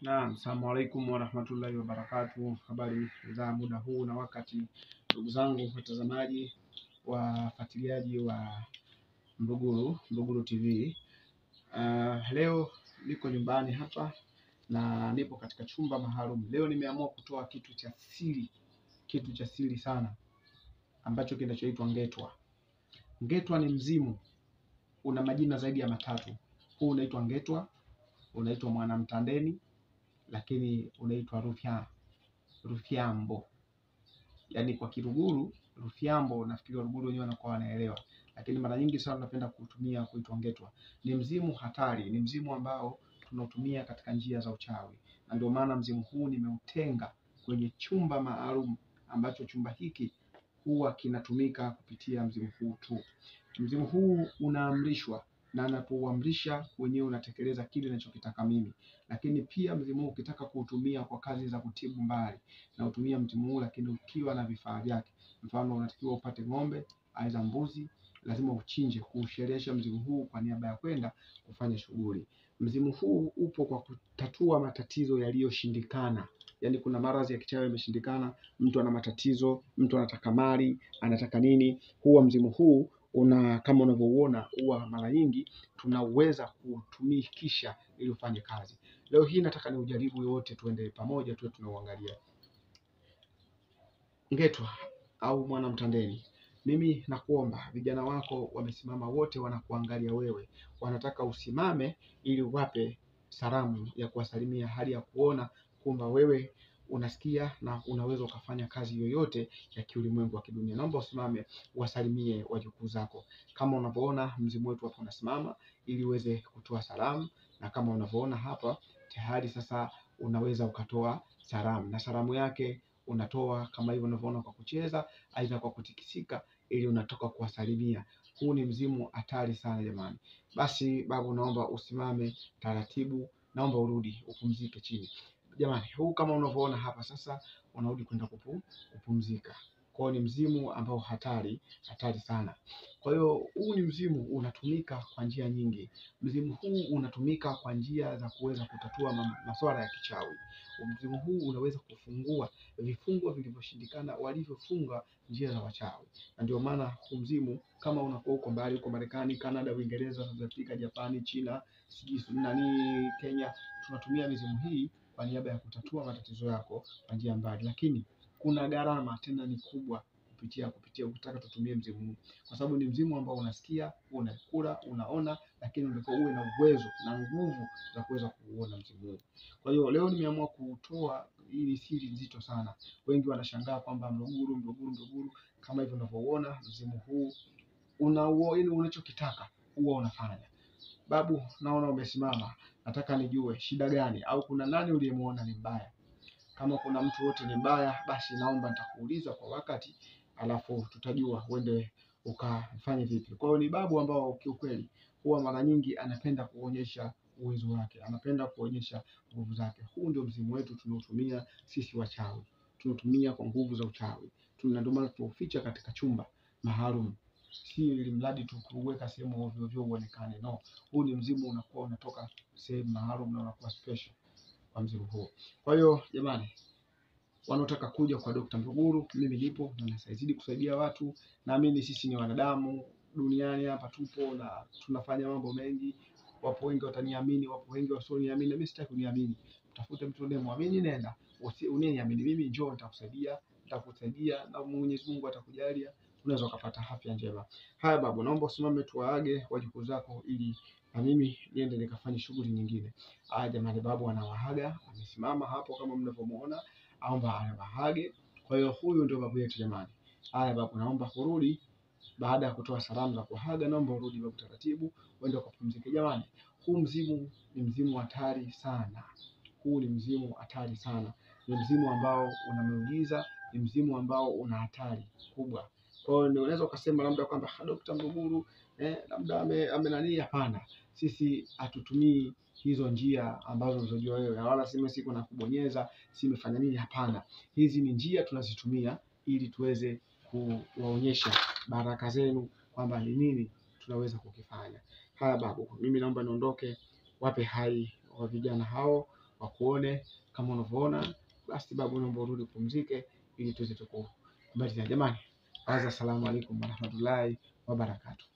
Naam, salamu alaikum warahmatullahi wabarakatuh. Habari za muda huu na wakati, ndugu zangu watazamaji, wafuatiliaji wa Mbuguru Mbuguru TV. Uh, leo niko nyumbani hapa na nipo katika chumba maalum. Leo nimeamua kutoa kitu cha siri, kitu cha siri sana ambacho kinachoitwa ngetwa. Ngetwa ni mzimu, una majina zaidi ya matatu. Huu unaitwa ngetwa, unaitwa mwanamtandeni lakini unaitwa rufya rufyambo, yaani kwa Kiruguru rufyambo. Nafikiri Waruguru wenyewe wanakuwa wanaelewa, lakini mara nyingi sana napenda kutumia kuitwa ngetwa. Ni mzimu hatari, ni mzimu ambao tunautumia katika njia za uchawi, na ndio maana mzimu huu nimeutenga kwenye chumba maalum, ambacho chumba hiki huwa kinatumika kupitia mzimu huu tu. Mzimu huu unaamrishwa na anapouamrisha wenyewe unatekeleza kile ninachokitaka mimi. Lakini pia mzimu huu ukitaka kuutumia kwa kazi za kutibu mbali na utumia mzimu huu, lakini ukiwa na vifaa vyake. Mfano, unatakiwa upate ng'ombe aidha mbuzi, lazima uchinje kuusherehesha mzimu huu kwa niaba ya kwenda kufanya shughuli. Mzimu huu upo kwa kutatua matatizo yaliyoshindikana. Yaani kuna maradhi ya kichawi yameshindikana, mtu ana matatizo, mtu anataka mali, anataka nini, huwa mzimu huu una kama unavyouona, huwa mara nyingi tunaweza kutumikisha ili ufanye kazi. Leo hii nataka ni ujaribu wote, tuende pamoja, tuwe tunauangalia ngetwa au mwana Mtandeni, Mimi nakuomba, vijana wako wamesimama wote, wanakuangalia wewe, wanataka usimame ili uwape salamu ya kuwasalimia, hali ya kuona kwamba wewe unasikia na unaweza ukafanya kazi yoyote ya kiulimwengu wa kidunia. Naomba usimame wasalimie wajukuu zako, kama unavyoona mzimu wetu hapo unasimama ili uweze kutoa salamu, na kama unavyoona hapa tayari sasa unaweza ukatoa salamu, na salamu yake unatoa kama hivyo unavyoona kwa kucheza, aidha kwa kutikisika, ili unatoka kuwasalimia. Huu ni mzimu hatari sana jamani. Basi babu, naomba usimame taratibu, naomba urudi upumzike chini jamani. Huu kama unavyoona hapa sasa, unarudi kwenda kupu, kupumzika. Kwa hiyo ni mzimu ambao hatari hatari sana. Kwa hiyo huu ni mzimu unatumika kwa njia nyingi. Mzimu huu unatumika kwa njia za kuweza kutatua masuala ya kichawi. Mzimu huu unaweza kufungua vifungo vilivyoshindikana walivyofunga njia za wachawi, na ndio maana huu mzimu kama unakuwa uko mbali, uko Marekani, Kanada, Uingereza, South Africa, Japani, China, sijui nani, Kenya, tunatumia mizimu hii kwa niaba ya kutatua matatizo yako kwa njia mbali, lakini kuna gharama tena ni kubwa kupitia kupitia ukitaka tutumie mzimu huu, kwa sababu ni mzimu ambao unasikia, unakula, unaona, lakini unatakiwa uwe na uwezo na nguvu za kuweza kuuona mzimu huu. Kwa hiyo leo nimeamua kutoa hii siri nzito sana. Wengi wanashangaa kwamba Mluguru Mluguru Mluguru, kama hivyo unavyoona mzimu huu una ili unachokitaka huwa unafanya. Babu, naona umesimama, nataka nijue shida gani, au kuna nani uliyemuona ni mbaya? Kama kuna mtu wote ni mbaya, basi naomba nitakuuliza kwa wakati, alafu tutajua uende ukafanye vipi. Kwa hiyo ni babu ambao kiukweli huwa mara nyingi anapenda kuonyesha uwezo wake, anapenda kuonyesha nguvu zake. Huu ndio mzimu wetu tunaotumia sisi wachawi, tunatumia kwa nguvu za uchawi. Ndio maana tunauficha katika chumba maalum, si ili mradi tu kuweka sehemu ovyo ovyo uonekane. No, huu ni mzimu unakuwa unatoka sehemu maalum na unakuwa special kwa mzimu huo. Kwa hiyo jamani, wanaotaka kuja kwa Dr. Mbuguru, mimi nipo na nasaidia kusaidia watu. Naamini sisi ni wanadamu, duniani hapa tupo na tunafanya mambo mengi. Wapo wengi wataniamini, wapo wengi wasioniamini, na mimi sitaki kuniamini. Tafute mtu unayemwamini, nenda usiniamini mimi, njoo nitakusaidia, nitakusaidia na Mwenyezi Mungu atakujalia, unaweza ukapata afya njema. Haya babu, naomba usimame tuwaage wajukuu zako ili na mimi niende nikafanye shughuli nyingine. Haya jamani, babu anawaaga, amesimama hapo kama mnavyomuona, aomba anawaage. Kwa hiyo huyu ndio babu yetu jamani. Haya babu, naomba kurudi baada ya kutoa salamu za kuaga, naomba urudi babu taratibu, uende ukapumzike. Jamani, huu mzimu ni mzimu hatari sana. Huu ni mzimu hatari sana, ni mzimu ambao unameujiza, ni mzimu ambao una hatari kubwa. Kwa hiyo unaweza ukasema labda kwamba Dr. Mbuguru eh, labda ame, ame nani. Hapana, sisi hatutumii hizo njia ambazo unazojua wewe, wala sime siku na kubonyeza simefanya nini. Hapana, hizi ni njia tunazitumia ili tuweze kuwaonyesha baraka zenu kwamba ni nini tunaweza kukifanya. Haya babu, mimi naomba niondoke, wape hai wa vijana hao wakuone kama unavyoona. Basi babu, naomba urudi pumzike ili tuweze tukumaliza. Jamani, waza, assalamu alaikum warahmatullahi wabarakatuh.